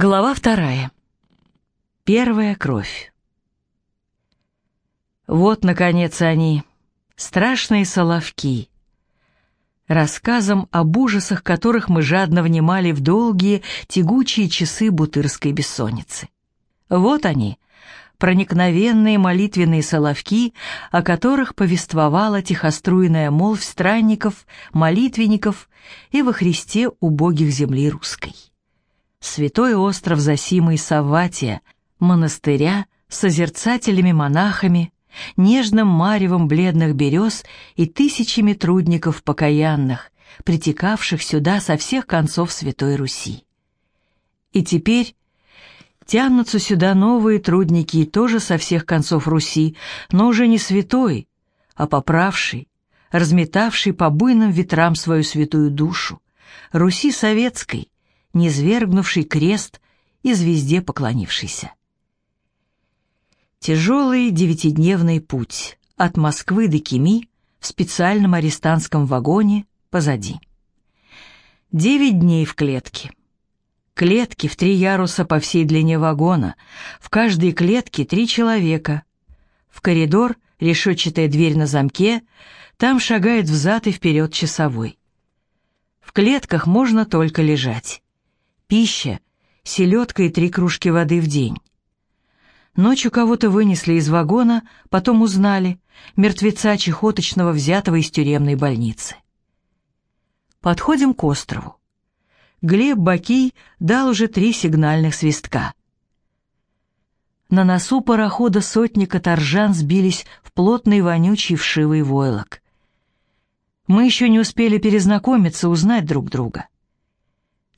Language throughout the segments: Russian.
Глава вторая. Первая кровь. Вот, наконец, они, страшные соловки, рассказом об ужасах, которых мы жадно внимали в долгие, тягучие часы бутырской бессонницы. Вот они, проникновенные молитвенные соловки, о которых повествовала тихоструйная молвь странников, молитвенников и во Христе убогих земли русской святой остров Засима и Савватия, монастыря с созерцателями-монахами, нежным маревом бледных берез и тысячами трудников покаянных, притекавших сюда со всех концов Святой Руси. И теперь тянутся сюда новые трудники и тоже со всех концов Руси, но уже не святой, а поправший, разметавший по буйным ветрам свою святую душу, Руси советской, низвергнувший крест и звезде поклонившийся. Тяжелый девятидневный путь от Москвы до Кеми в специальном арестантском вагоне позади. Девять дней в клетке. Клетки в три яруса по всей длине вагона, в каждой клетке три человека. В коридор решетчатая дверь на замке, там шагает взад и вперед часовой. В клетках можно только лежать пища, селедка и три кружки воды в день. Ночью кого-то вынесли из вагона, потом узнали, мертвеца чехоточного, взятого из тюремной больницы. Подходим к острову. Глеб Бакий дал уже три сигнальных свистка. На носу парохода сотни каторжан сбились в плотный вонючий вшивый войлок. Мы еще не успели перезнакомиться, узнать друг друга.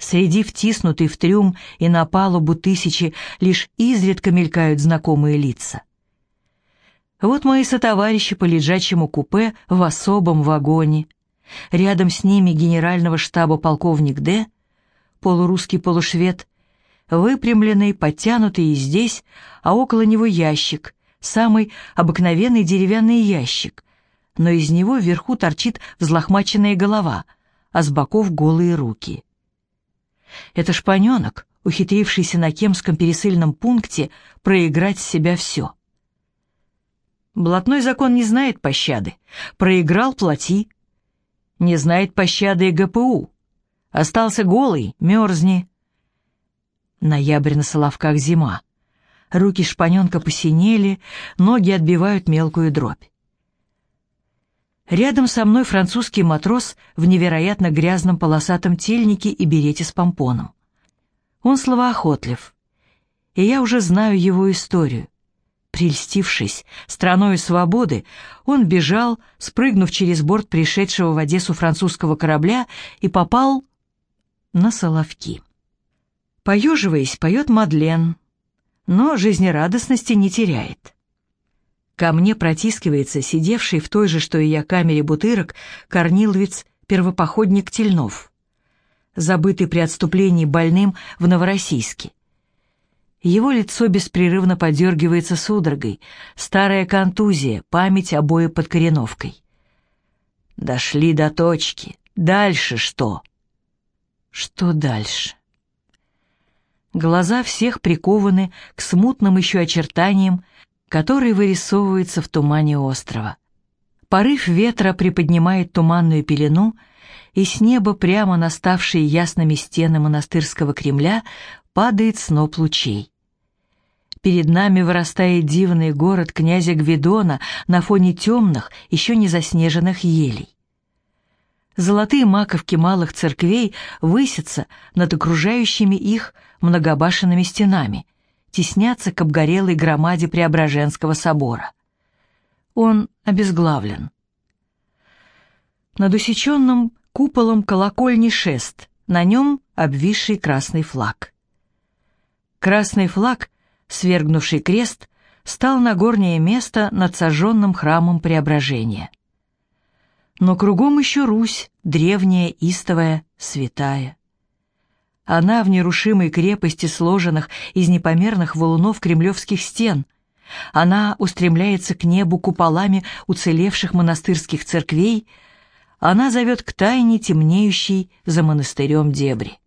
Среди втиснутой в трюм и на палубу тысячи лишь изредка мелькают знакомые лица. Вот мои сотоварищи по лежачему купе в особом вагоне. Рядом с ними генерального штаба полковник Д, полурусский полушвед, выпрямленный, подтянутый и здесь, а около него ящик, самый обыкновенный деревянный ящик, но из него вверху торчит взлохмаченная голова, а с боков голые руки. Это шпаненок, ухитрившийся на Кемском пересыльном пункте проиграть с себя все. Блатной закон не знает пощады. Проиграл — плати. Не знает пощады и ГПУ. Остался голый — мерзни. Ноябрь на Соловках зима. Руки шпаненка посинели, ноги отбивают мелкую дробь. Рядом со мной французский матрос в невероятно грязном полосатом тельнике и берете с помпоном. Он словоохотлив, и я уже знаю его историю. Прельстившись страною свободы, он бежал, спрыгнув через борт пришедшего в Одессу французского корабля и попал на Соловки. Поеживаясь, поет Мадлен, но жизнерадостности не теряет. Ко мне протискивается сидевший в той же, что и я, камере бутырок, корниловец-первопоходник Тельнов, забытый при отступлении больным в Новороссийске. Его лицо беспрерывно подергивается судорогой, старая контузия, память обои под кореновкой. Дошли до точки. Дальше что? Что дальше? Глаза всех прикованы к смутным еще очертаниям который вырисовывается в тумане острова. Порыв ветра приподнимает туманную пелену, и с неба прямо на ставшие ясными стены монастырского Кремля падает сноп лучей. Перед нами вырастает дивный город князя Гвидона на фоне темных, еще не заснеженных елей. Золотые маковки малых церквей высятся над окружающими их многобашенными стенами — теснятся к обгорелой громаде Преображенского собора. Он обезглавлен. Над усеченным куполом колокольни шест, на нем обвисший красный флаг. Красный флаг, свергнувший крест, стал на горнее место над сожженным храмом Преображения. Но кругом еще Русь, древняя, истовая, святая. Она в нерушимой крепости сложенных из непомерных валунов кремлевских стен. Она устремляется к небу куполами уцелевших монастырских церквей. Она зовет к тайне темнеющей за монастырем дебри.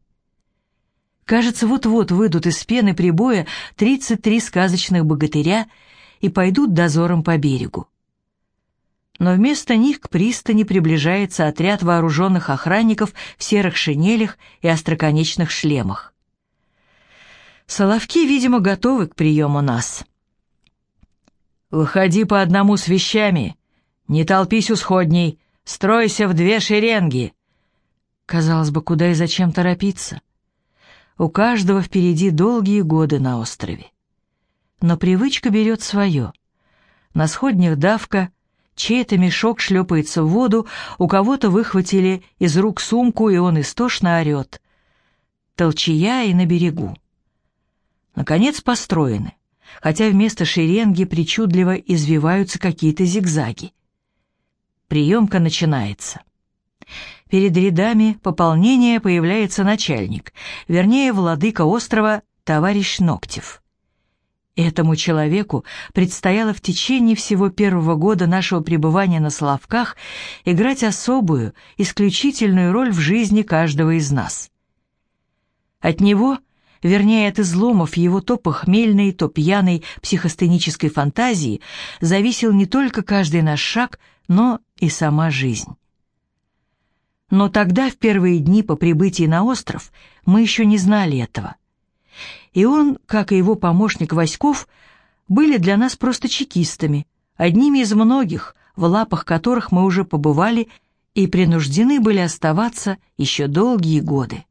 Кажется, вот-вот выйдут из пены прибоя 33 сказочных богатыря и пойдут дозором по берегу. Но вместо них к пристани приближается отряд вооруженных охранников в серых шинелях и остроконечных шлемах. Соловки, видимо, готовы к приему нас. «Выходи по одному с вещами, не толпись у сходней, стройся в две шеренги». Казалось бы, куда и зачем торопиться? У каждого впереди долгие годы на острове. Но привычка берет свое. На сходнях давка, чей-то мешок шлепается в воду, у кого-то выхватили из рук сумку, и он истошно орет. Толчая и на берегу. Наконец построены хотя вместо шеренги причудливо извиваются какие-то зигзаги. Приемка начинается. Перед рядами пополнения появляется начальник, вернее, владыка острова, товарищ Ноктев. Этому человеку предстояло в течение всего первого года нашего пребывания на Соловках играть особую, исключительную роль в жизни каждого из нас. От него – вернее, от изломов его то похмельной, то пьяной психостенической фантазии зависел не только каждый наш шаг, но и сама жизнь. Но тогда, в первые дни по прибытии на остров, мы еще не знали этого. И он, как и его помощник Васьков, были для нас просто чекистами, одними из многих, в лапах которых мы уже побывали и принуждены были оставаться еще долгие годы.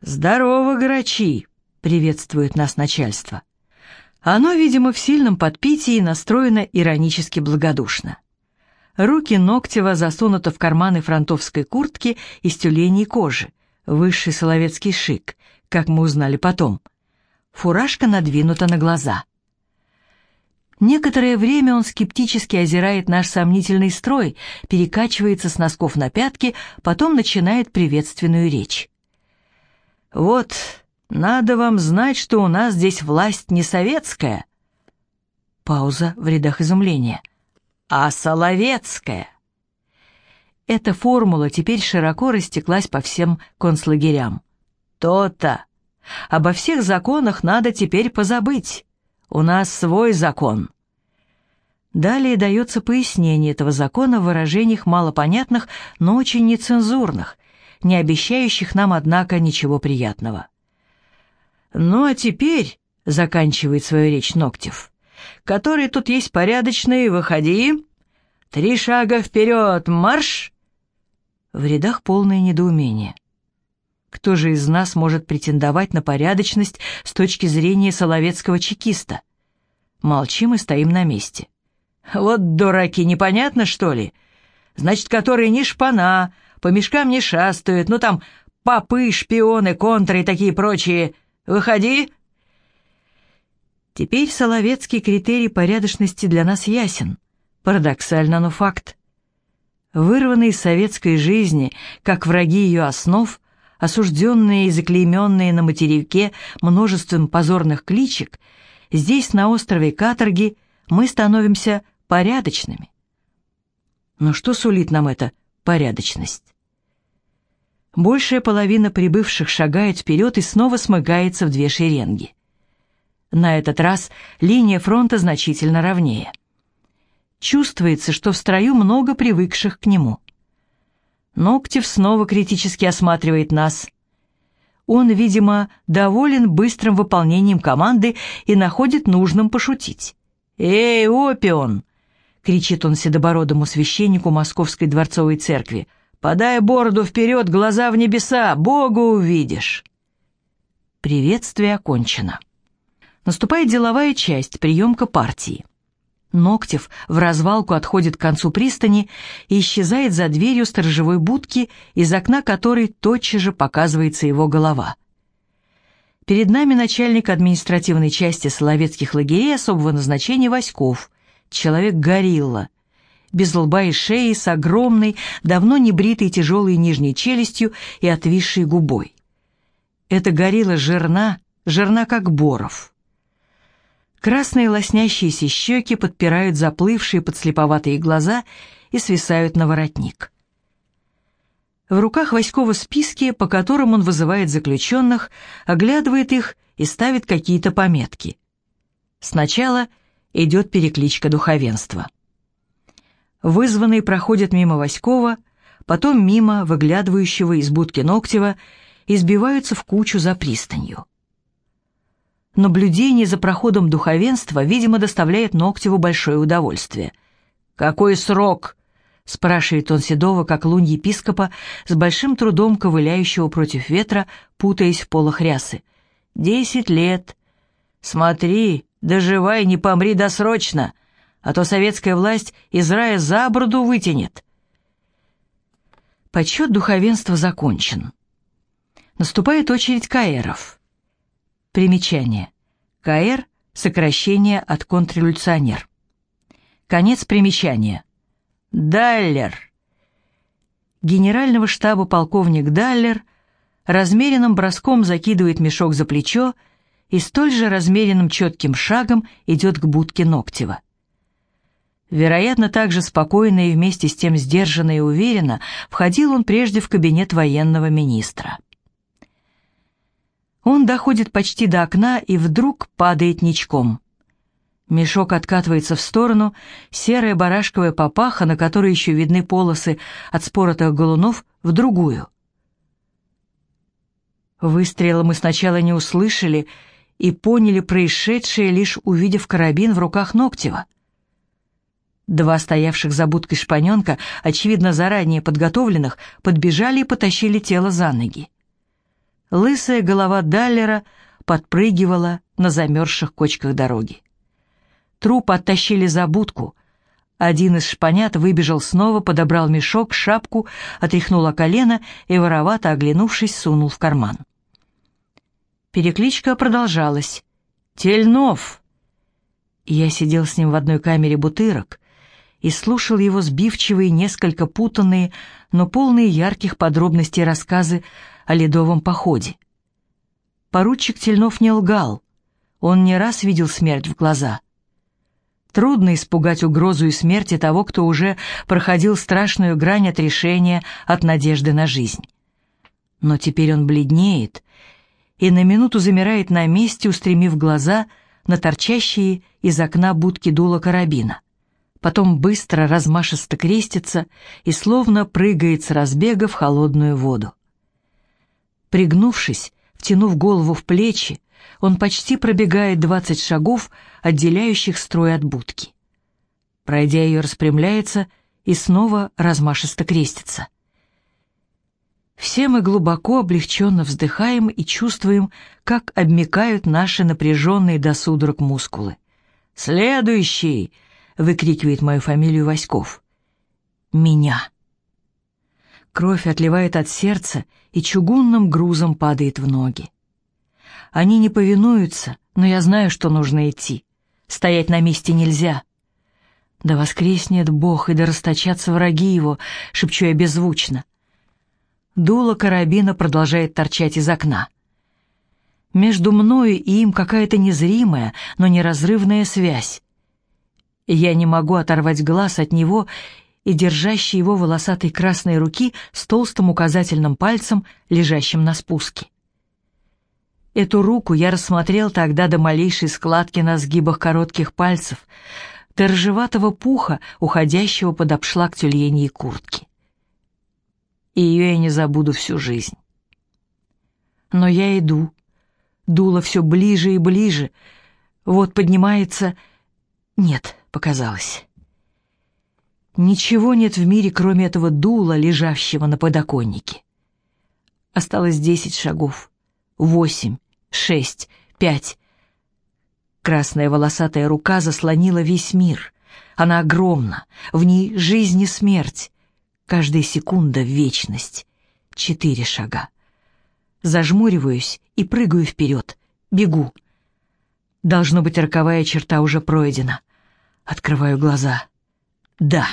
«Здорово, грачи!» — приветствует нас начальство. Оно, видимо, в сильном подпитии настроено иронически благодушно. Руки Ногтева засунуты в карманы фронтовской куртки из тюленей кожи, высший соловецкий шик, как мы узнали потом. Фуражка надвинута на глаза. Некоторое время он скептически озирает наш сомнительный строй, перекачивается с носков на пятки, потом начинает приветственную речь. Вот, надо вам знать, что у нас здесь власть не советская. Пауза в рядах изумления. А соловецкая. Эта формула теперь широко растеклась по всем концлагерям. То-то. Обо всех законах надо теперь позабыть. У нас свой закон. Далее дается пояснение этого закона в выражениях малопонятных, но очень нецензурных, не обещающих нам, однако, ничего приятного. «Ну а теперь», — заканчивает свою речь Ноктев, «который тут есть порядочный, выходи. Три шага вперед, марш!» В рядах полное недоумение. Кто же из нас может претендовать на порядочность с точки зрения соловецкого чекиста? Молчим и стоим на месте. «Вот дураки, непонятно, что ли? Значит, которые не шпана, по мешкам не шастают, ну там попы, шпионы, контры и такие прочие. Выходи!» Теперь соловецкий критерий порядочности для нас ясен. Парадоксально, но факт. Вырванные из советской жизни, как враги ее основ, осужденные и заклейменные на материке множеством позорных кличек, здесь, на острове Каторги, мы становимся порядочными. Но что сулит нам эта порядочность? Большая половина прибывших шагает вперед и снова смыкается в две шеренги. На этот раз линия фронта значительно ровнее. Чувствуется, что в строю много привыкших к нему. Ноктев снова критически осматривает нас. Он, видимо, доволен быстрым выполнением команды и находит нужным пошутить. «Эй, Опион!» — кричит он седобородому священнику Московской дворцовой церкви — Подай бороду вперед, глаза в небеса, Бога увидишь. Приветствие окончено. Наступает деловая часть, приемка партии. Ноктев в развалку отходит к концу пристани и исчезает за дверью сторожевой будки, из окна которой тотчас же показывается его голова. Перед нами начальник административной части Соловецких лагерей особого назначения Васьков, человек-горилла, без лба и шеи, с огромной, давно не бритой тяжелой нижней челюстью и отвисшей губой. Эта горилла жирна, жирна как боров. Красные лоснящиеся щеки подпирают заплывшие подслеповатые глаза и свисают на воротник. В руках Васькова списки, по которым он вызывает заключенных, оглядывает их и ставит какие-то пометки. Сначала идет перекличка духовенства. Вызванные проходят мимо Васькова, потом мимо выглядывающего из будки Ногтева и сбиваются в кучу за пристанью. Наблюдение за проходом духовенства, видимо, доставляет Ногтеву большое удовольствие. «Какой срок?» — спрашивает он Седова, как лунь епископа, с большим трудом ковыляющего против ветра, путаясь в полах рясы. «Десять лет. Смотри, доживай, не помри досрочно, а то советская власть из рая за бороду вытянет». Подсчет духовенства закончен. Наступает очередь каэров. Примечание. КР – сокращение от контрреволюционер. Конец примечания. Даллер. Генерального штаба полковник Даллер размеренным броском закидывает мешок за плечо и столь же размеренным четким шагом идет к будке Ногтева. Вероятно, так же спокойно и вместе с тем сдержанно и уверенно входил он прежде в кабинет военного министра. Он доходит почти до окна и вдруг падает ничком. Мешок откатывается в сторону, серая барашковая папаха, на которой еще видны полосы от споротых голунов, в другую. Выстрела мы сначала не услышали и поняли происшедшее, лишь увидев карабин в руках Ногтева. Два стоявших за будкой шпаненка, очевидно заранее подготовленных, подбежали и потащили тело за ноги. Лысая голова Даллера подпрыгивала на замерзших кочках дороги. Труп оттащили за будку. Один из шпанят выбежал снова, подобрал мешок, шапку, отряхнул о колено и, воровато оглянувшись, сунул в карман. Перекличка продолжалась. «Тельнов!» Я сидел с ним в одной камере бутырок и слушал его сбивчивые, несколько путанные, но полные ярких подробностей рассказы о ледовом походе. Поручик Тельнов не лгал, он не раз видел смерть в глаза. Трудно испугать угрозу и смерти того, кто уже проходил страшную грань от решения, от надежды на жизнь. Но теперь он бледнеет и на минуту замирает на месте, устремив глаза на торчащие из окна будки дула карабина. Потом быстро, размашисто крестится и словно прыгает с разбега в холодную воду. Пригнувшись, втянув голову в плечи, он почти пробегает двадцать шагов, отделяющих строй от будки. Пройдя ее, распрямляется и снова размашисто крестится. Все мы глубоко облегченно вздыхаем и чувствуем, как обмекают наши напряженные до судорог мускулы. «Следующий!» — выкрикивает мою фамилию Васьков. «Меня!» Кровь отливает от сердца и чугунным грузом падает в ноги. Они не повинуются, но я знаю, что нужно идти. Стоять на месте нельзя. Да воскреснет Бог, и да расточатся враги его, шепчу я беззвучно. Дуло карабина продолжает торчать из окна. Между мною и им какая-то незримая, но неразрывная связь. Я не могу оторвать глаз от него и держащей его волосатой красной руки с толстым указательным пальцем, лежащим на спуске. Эту руку я рассмотрел тогда до малейшей складки на сгибах коротких пальцев, до ржеватого пуха, уходящего под обшлаг тюльеньей куртки. И ее я не забуду всю жизнь. Но я иду. Дуло все ближе и ближе. Вот поднимается... Нет, показалось. Ничего нет в мире, кроме этого дула, лежащего на подоконнике. Осталось десять шагов. Восемь, шесть, пять. Красная волосатая рука заслонила весь мир. Она огромна, в ней жизнь и смерть. Каждая секунда — вечность. Четыре шага. Зажмуриваюсь и прыгаю вперед. Бегу. Должно быть, роковая черта уже пройдена. Открываю глаза. Да.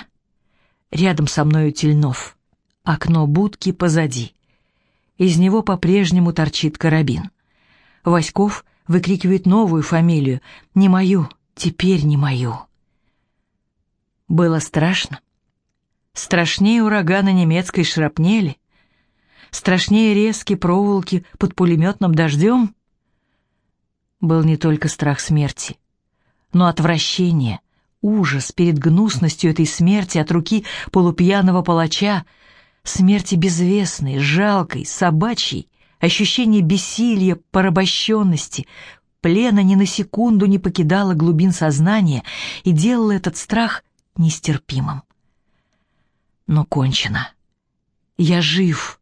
Рядом со мною Тельнов. Окно будки позади. Из него по-прежнему торчит карабин. Васьков выкрикивает новую фамилию. Не мою, теперь не мою. Было страшно. Страшнее урагана немецкой шрапнели. страшнее резки проволоки под пулеметным дождем, был не только страх смерти, но отвращение, ужас перед гнусностью этой смерти от руки полупьяного палача, смерти безвестной, жалкой, собачьей, ощущение бессилия, порабощенности, плена ни на секунду не покидало глубин сознания и делало этот страх нестерпимым. Но кончено. Я жив.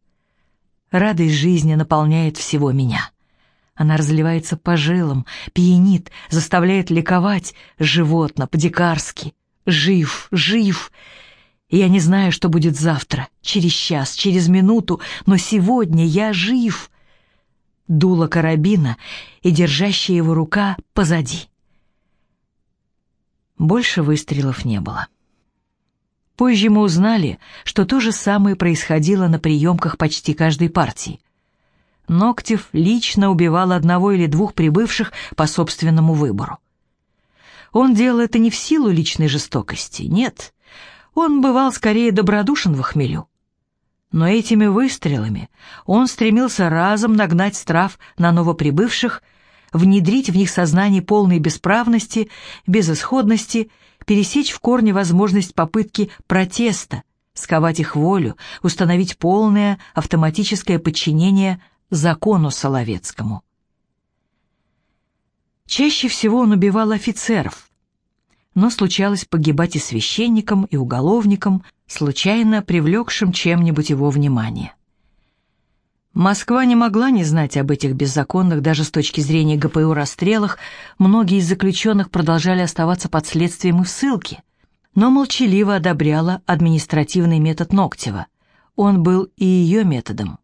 Радость жизни наполняет всего меня. Она разливается по жилам, пьянит, заставляет ликовать, животно, по-дикарски. Жив, жив. Я не знаю, что будет завтра, через час, через минуту, но сегодня я жив. Дуло карабина и держащая его рука позади. Больше выстрелов не было. Позже мы узнали, что то же самое происходило на приемках почти каждой партии. Ноктев лично убивал одного или двух прибывших по собственному выбору. Он делал это не в силу личной жестокости, нет. Он бывал скорее добродушен в хмелю. Но этими выстрелами он стремился разом нагнать страв на новоприбывших, внедрить в них сознание полной бесправности, безысходности, пересечь в корне возможность попытки протеста, сковать их волю, установить полное автоматическое подчинение закону Соловецкому. Чаще всего он убивал офицеров, но случалось погибать и священникам, и уголовникам, случайно привлекшим чем-нибудь его внимание. Москва не могла не знать об этих беззаконных даже с точки зрения ГПУ расстрелах, многие из заключенных продолжали оставаться под следствием и в ссылке, но молчаливо одобряла административный метод Ногтева. Он был и ее методом.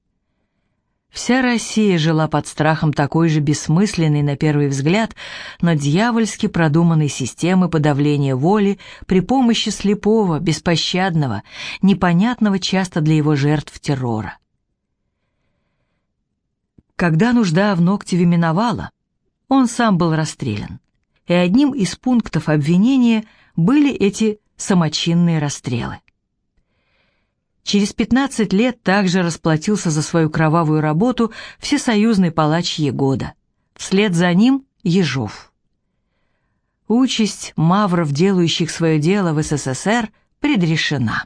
Вся Россия жила под страхом такой же бессмысленной на первый взгляд, но дьявольски продуманной системы подавления воли при помощи слепого, беспощадного, непонятного часто для его жертв террора. Когда нужда в Ноктеве миновала, он сам был расстрелян, и одним из пунктов обвинения были эти самочинные расстрелы. Через 15 лет также расплатился за свою кровавую работу всесоюзный палач Егода. Вслед за ним Ежов. Участь мавров, делающих свое дело в СССР, предрешена.